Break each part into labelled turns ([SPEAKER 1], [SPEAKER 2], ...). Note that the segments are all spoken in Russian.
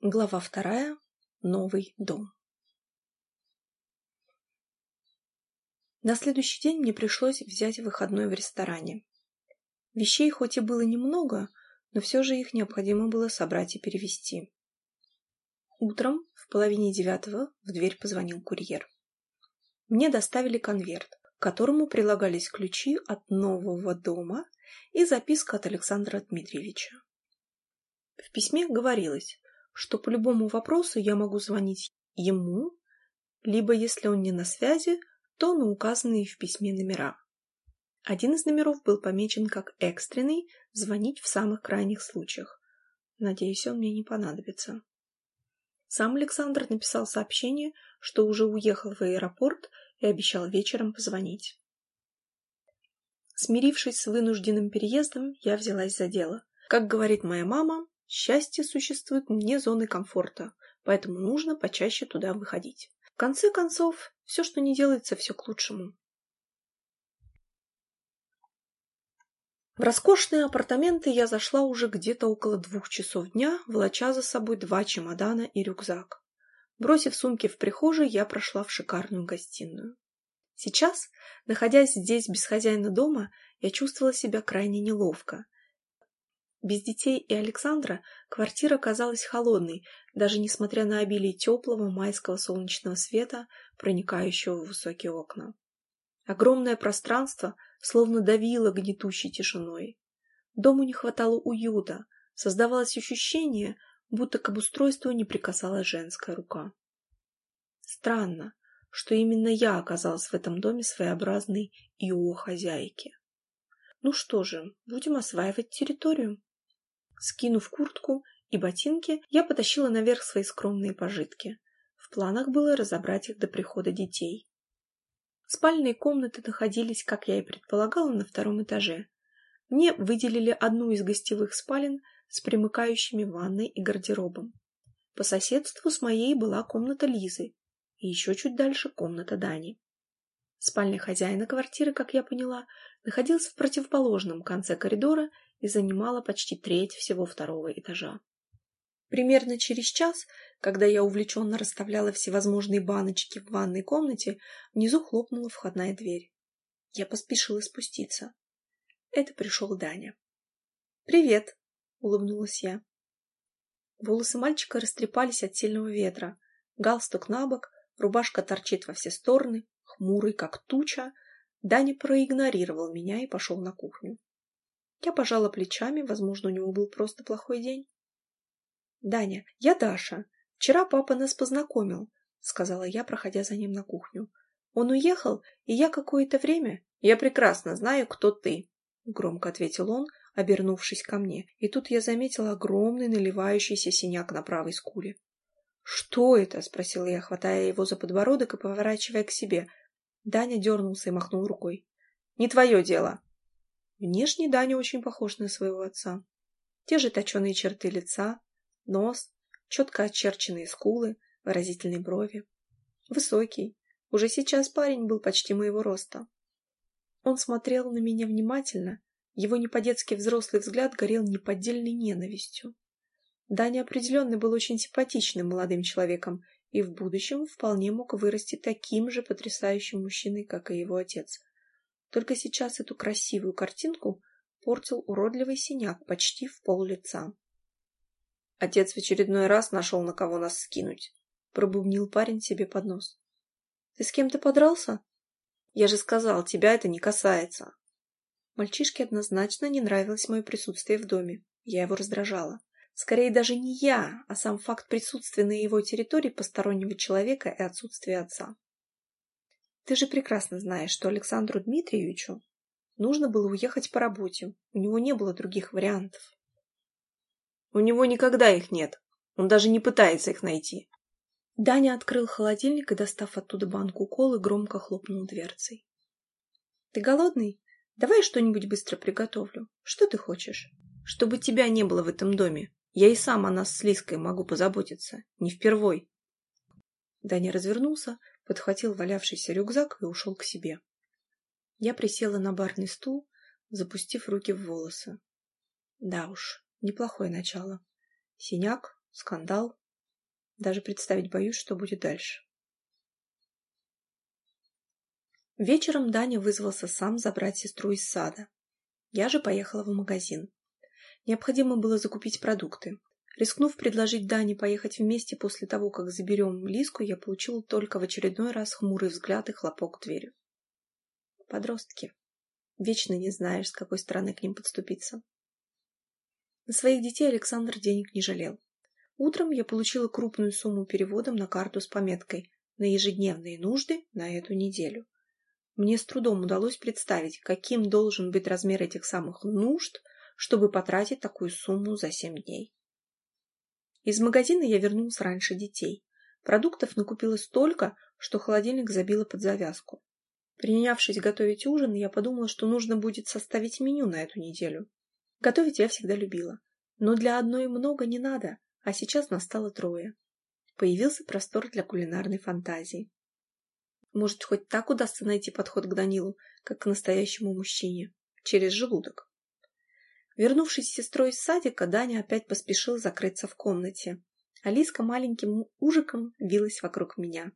[SPEAKER 1] Глава вторая. Новый дом. На следующий день мне пришлось взять выходной в ресторане. Вещей хоть и было немного, но все же их необходимо было собрать и перевести. Утром в половине девятого в дверь позвонил курьер. Мне доставили конверт, к которому прилагались ключи от нового дома и записка от Александра Дмитриевича. В письме говорилось, что по любому вопросу я могу звонить ему, либо, если он не на связи, то на указанные в письме номера. Один из номеров был помечен как экстренный, звонить в самых крайних случаях. Надеюсь, он мне не понадобится. Сам Александр написал сообщение, что уже уехал в аэропорт и обещал вечером позвонить. Смирившись с вынужденным переездом, я взялась за дело. Как говорит моя мама, Счастье существует вне зоны комфорта, поэтому нужно почаще туда выходить. В конце концов, все, что не делается, все к лучшему. В роскошные апартаменты я зашла уже где-то около двух часов дня, волоча за собой два чемодана и рюкзак. Бросив сумки в прихожей, я прошла в шикарную гостиную. Сейчас, находясь здесь без хозяина дома, я чувствовала себя крайне неловко – без детей и Александра квартира казалась холодной, даже несмотря на обилие теплого майского солнечного света, проникающего в высокие окна. Огромное пространство словно давило гнетущей тишиной. Дому не хватало уюта, создавалось ощущение, будто к обустройству не прикасалась женская рука. Странно, что именно я оказалась в этом доме своеобразной ио хозяйки. Ну что же, будем осваивать территорию. Скинув куртку и ботинки, я потащила наверх свои скромные пожитки. В планах было разобрать их до прихода детей. Спальные комнаты находились, как я и предполагала, на втором этаже. Мне выделили одну из гостевых спален с примыкающими ванной и гардеробом. По соседству с моей была комната Лизы, и еще чуть дальше комната Дани. Спальня хозяина квартиры, как я поняла, находилась в противоположном конце коридора и занимала почти треть всего второго этажа. Примерно через час, когда я увлеченно расставляла всевозможные баночки в ванной комнате, внизу хлопнула входная дверь. Я поспешила спуститься. Это пришел Даня. «Привет!» — улыбнулась я. Волосы мальчика растрепались от сильного ветра. Галстук на бок, рубашка торчит во все стороны, хмурый, как туча. Даня проигнорировал меня и пошел на кухню. Я пожала плечами, возможно, у него был просто плохой день. «Даня, я Даша. Вчера папа нас познакомил», — сказала я, проходя за ним на кухню. «Он уехал, и я какое-то время...» «Я прекрасно знаю, кто ты», — громко ответил он, обернувшись ко мне, и тут я заметила огромный наливающийся синяк на правой скуле. «Что это?» — спросила я, хватая его за подбородок и поворачивая к себе. Даня дернулся и махнул рукой. «Не твое дело!» Внешне Даня очень похож на своего отца. Те же точеные черты лица, нос, четко очерченные скулы, выразительные брови. Высокий. Уже сейчас парень был почти моего роста. Он смотрел на меня внимательно, его не по-детски взрослый взгляд горел неподдельной ненавистью. Даня определенно был очень симпатичным молодым человеком и в будущем вполне мог вырасти таким же потрясающим мужчиной, как и его отец. Только сейчас эту красивую картинку портил уродливый синяк почти в пол лица. Отец в очередной раз нашел, на кого нас скинуть. Пробубнил парень себе под нос. Ты с кем-то подрался? Я же сказал, тебя это не касается. Мальчишке однозначно не нравилось мое присутствие в доме. Я его раздражала. Скорее даже не я, а сам факт присутствия на его территории постороннего человека и отсутствие отца. Ты же прекрасно знаешь, что Александру Дмитриевичу нужно было уехать по работе. У него не было других вариантов. У него никогда их нет. Он даже не пытается их найти. Даня открыл холодильник и, достав оттуда банку колы, громко хлопнул дверцей. «Ты голодный? Давай что-нибудь быстро приготовлю. Что ты хочешь? Чтобы тебя не было в этом доме. Я и сам о нас с Лиской могу позаботиться. Не впервой». Даня развернулся, подхватил валявшийся рюкзак и ушел к себе. Я присела на барный стул, запустив руки в волосы. Да уж, неплохое начало. Синяк, скандал, Даже представить боюсь, что будет дальше. Вечером Даня вызвался сам забрать сестру из сада. Я же поехала в магазин. Необходимо было закупить продукты. Рискнув предложить Дане поехать вместе после того, как заберем Лиску, я получила только в очередной раз хмурый взгляд и хлопок дверью. Подростки. Вечно не знаешь, с какой стороны к ним подступиться. На своих детей Александр денег не жалел. Утром я получила крупную сумму переводом на карту с пометкой «На ежедневные нужды на эту неделю». Мне с трудом удалось представить, каким должен быть размер этих самых нужд, чтобы потратить такую сумму за семь дней. Из магазина я вернулась раньше детей. Продуктов накупила столько, что холодильник забило под завязку. Принявшись готовить ужин, я подумала, что нужно будет составить меню на эту неделю. Готовить я всегда любила. Но для одной много не надо, а сейчас настало трое. Появился простор для кулинарной фантазии. Может, хоть так удастся найти подход к Данилу, как к настоящему мужчине, через желудок. Вернувшись с сестрой из садика, Даня опять поспешил закрыться в комнате. Алиска маленьким ужиком вилась вокруг меня.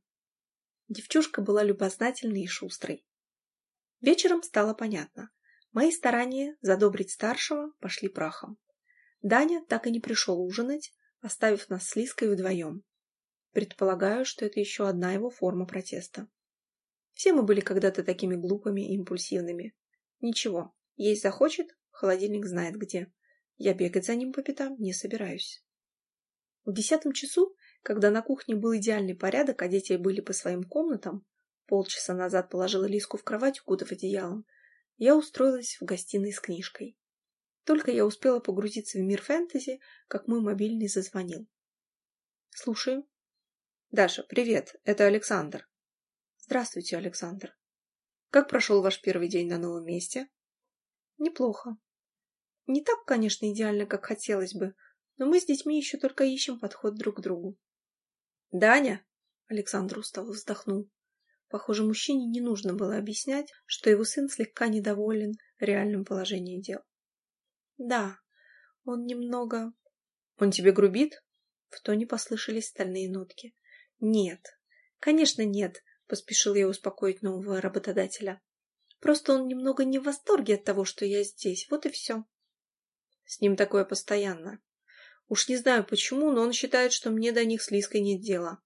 [SPEAKER 1] Девчушка была любознательной и шустрой. Вечером стало понятно. Мои старания задобрить старшего пошли прахом. Даня так и не пришел ужинать, оставив нас с Лиской вдвоем. Предполагаю, что это еще одна его форма протеста. Все мы были когда-то такими глупыми и импульсивными. Ничего, есть захочет, холодильник знает где. Я бегать за ним по пятам не собираюсь. В десятом часу, когда на кухне был идеальный порядок, а дети были по своим комнатам, полчаса назад положила Лиску в кровать, укутав одеялом, я устроилась в гостиной с книжкой. Только я успела погрузиться в мир фэнтези, как мой мобильный зазвонил. «Слушаю». «Даша, привет, это Александр». Здравствуйте, Александр. Как прошел ваш первый день на новом месте? Неплохо. Не так, конечно, идеально, как хотелось бы, но мы с детьми еще только ищем подход друг к другу. Даня? Александр устало вздохнул. Похоже, мужчине не нужно было объяснять, что его сын слегка недоволен реальным положением дел. Да, он немного... Он тебе грубит? В тоне послышались стальные нотки. Нет, конечно, нет. Поспешил я успокоить нового работодателя. Просто он немного не в восторге от того, что я здесь. Вот и все. С ним такое постоянно. Уж не знаю почему, но он считает, что мне до них с Лиской нет дела.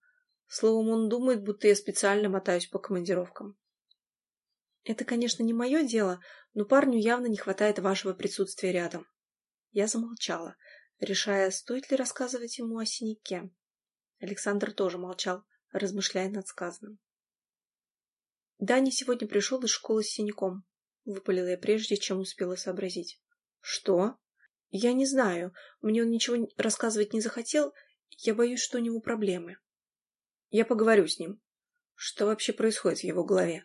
[SPEAKER 1] Словом, он думает, будто я специально мотаюсь по командировкам. Это, конечно, не мое дело, но парню явно не хватает вашего присутствия рядом. Я замолчала, решая, стоит ли рассказывать ему о синяке. Александр тоже молчал, размышляя над сказанным. Даня сегодня пришел из школы с синяком. Выпалила я прежде, чем успела сообразить. Что? Я не знаю. Мне он ничего рассказывать не захотел. Я боюсь, что у него проблемы. Я поговорю с ним. Что вообще происходит в его голове?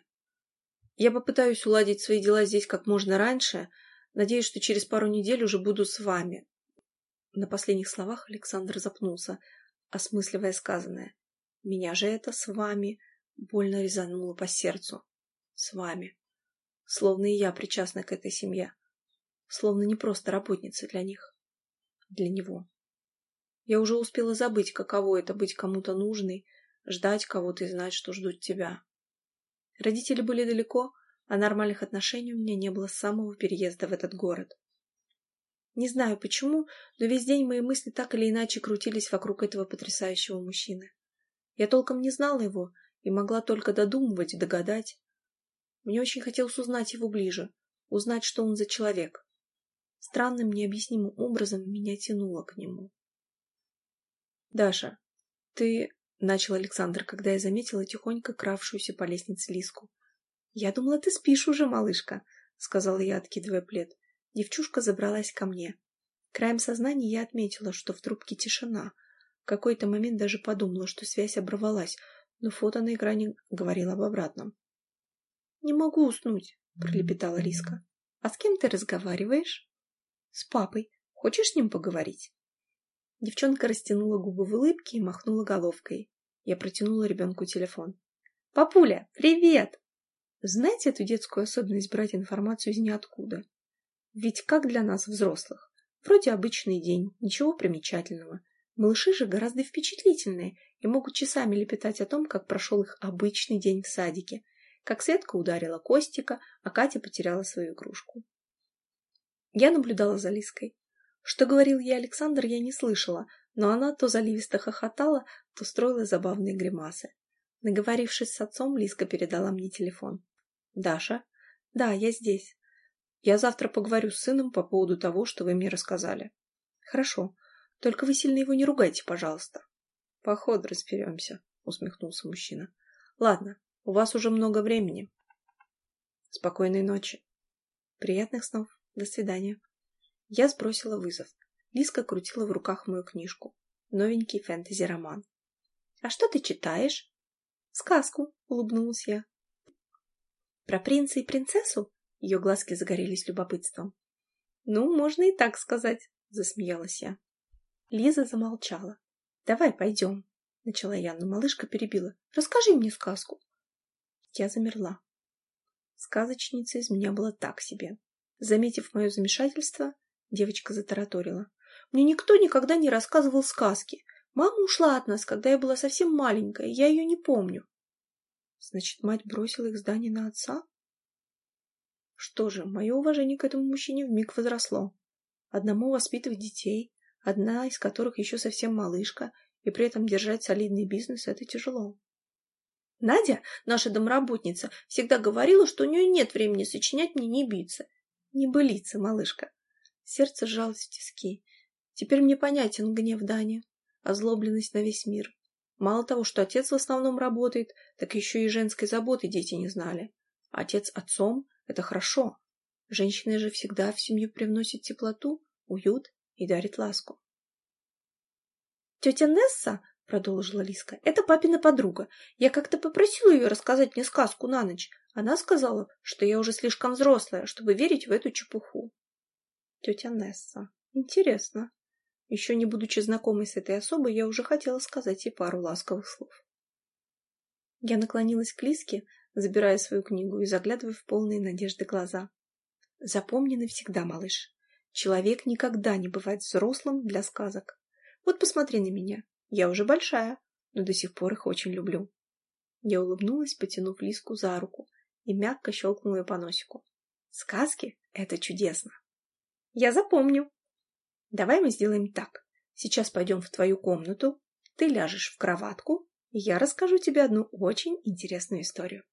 [SPEAKER 1] Я попытаюсь уладить свои дела здесь как можно раньше. Надеюсь, что через пару недель уже буду с вами. На последних словах Александр запнулся, осмысливая сказанное. Меня же это с вами больно резануло по сердцу. С вами. Словно и я причастна к этой семье. Словно не просто работница для них. Для него. Я уже успела забыть, каково это быть кому-то нужной, ждать кого-то и знать, что ждут тебя. Родители были далеко, а нормальных отношений у меня не было с самого переезда в этот город. Не знаю почему, но весь день мои мысли так или иначе крутились вокруг этого потрясающего мужчины. Я толком не знала его и могла только додумывать, догадать. Мне очень хотелось узнать его ближе, узнать, что он за человек. Странным, необъяснимым образом меня тянуло к нему. «Даша, ты...» — начал Александр, когда я заметила тихонько кравшуюся по лестнице Лиску. «Я думала, ты спишь уже, малышка», — сказала я, откидывая плед. Девчушка забралась ко мне. Краем сознания я отметила, что в трубке тишина. В какой-то момент даже подумала, что связь оборвалась, но фото на экране говорило об обратном. «Не могу уснуть», — пролепетала Лиска. «А с кем ты разговариваешь?» «С папой. Хочешь с ним поговорить?» Девчонка растянула губы в улыбке и махнула головкой. Я протянула ребенку телефон. «Папуля, привет!» Знаете эту детскую особенность брать информацию из ниоткуда? Ведь как для нас, взрослых? Вроде обычный день, ничего примечательного. Малыши же гораздо впечатлительнее и могут часами лепетать о том, как прошел их обычный день в садике, как Светка ударила Костика, а Катя потеряла свою игрушку. Я наблюдала за Лиской. Что говорил ей Александр, я не слышала, но она то заливисто хохотала, то строила забавные гримасы. Наговорившись с отцом, Лиска передала мне телефон. «Даша?» «Да, я здесь. Я завтра поговорю с сыном по поводу того, что вы мне рассказали». «Хорошо. Только вы сильно его не ругайте, пожалуйста». «По ходу разберемся», — усмехнулся мужчина. «Ладно, у вас уже много времени. Спокойной ночи. Приятных снов. До свидания». Я сбросила вызов. Лиска крутила в руках мою книжку. Новенький фэнтези-роман. «А что ты читаешь?» «Сказку», — улыбнулась я. «Про принца и принцессу?» Ее глазки загорелись любопытством. «Ну, можно и так сказать», — засмеялась я. Лиза замолчала. «Давай пойдем», — начала я, но малышка перебила. «Расскажи мне сказку». Я замерла. Сказочница из меня была так себе. Заметив мое замешательство, девочка затараторила. «Мне никто никогда не рассказывал сказки. Мама ушла от нас, когда я была совсем маленькая, я ее не помню. Значит, мать бросила их здание на отца? Что же, мое уважение к этому мужчине вмиг возросло. Одному воспитывать детей, одна из которых еще совсем малышка, и при этом держать солидный бизнес – это тяжело. Надя, наша домработница, всегда говорила, что у нее нет времени сочинять мне. Не былица, малышка. Сердце сжалось в тиски. Теперь мне понятен гнев Дани озлобленность на весь мир. Мало того, что отец в основном работает, так еще и женской заботы дети не знали. Отец отцом – это хорошо. Женщина же всегда в семью привносит теплоту, уют и дарит ласку. «Тетя Несса, — продолжила Лиска, — это папина подруга. Я как-то попросила ее рассказать мне сказку на ночь. Она сказала, что я уже слишком взрослая, чтобы верить в эту чепуху. Тетя Несса. Интересно. Еще не будучи знакомой с этой особой, я уже хотела сказать ей пару ласковых слов. Я наклонилась к Лиске, забирая свою книгу и заглядывая в полные надежды глаза. Запомни навсегда, малыш. Человек никогда не бывает взрослым для сказок. Вот посмотри на меня. Я уже большая, но до сих пор их очень люблю. Я улыбнулась, потянув Лиску за руку, и мягко щелкнула ее по носику. Сказки — это чудесно. Я запомню, Давай мы сделаем так. Сейчас пойдем в твою комнату, ты ляжешь в кроватку, и я расскажу тебе одну очень интересную историю.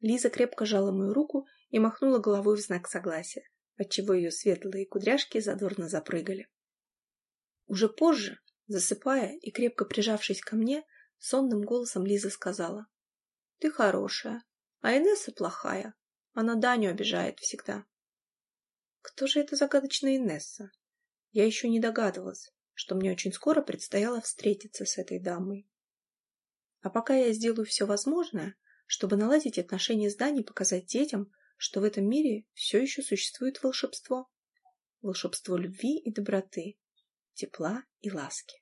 [SPEAKER 1] Лиза крепко жала мою руку и махнула головой в знак согласия, отчего ее светлые кудряшки задорно запрыгали. Уже позже, засыпая и крепко прижавшись ко мне, сонным голосом Лиза сказала. — Ты хорошая, а Инесса плохая. Она Даню обижает всегда. Кто же эта загадочная Инесса? Я еще не догадывалась, что мне очень скоро предстояло встретиться с этой дамой. А пока я сделаю все возможное, чтобы наладить отношения с Даней и показать детям, что в этом мире все еще существует волшебство. Волшебство любви и доброты, тепла и ласки.